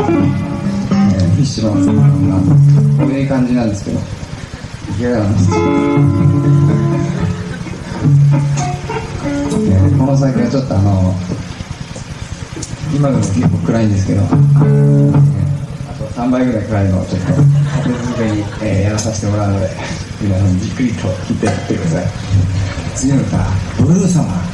フィッシュマンさんがこういう感じなんですけど。いかがなんです、この先はちょっとあの今でも結構暗いんですけど、あと3倍ぐらい暗いのをちょっと立て続けに、えー、やらさせてもらうので皆さんじっくりと聞いてやってください。次の歌「ブルーサマー」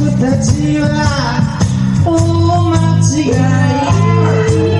僕たちは大間違い。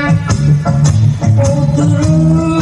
Oh, the road.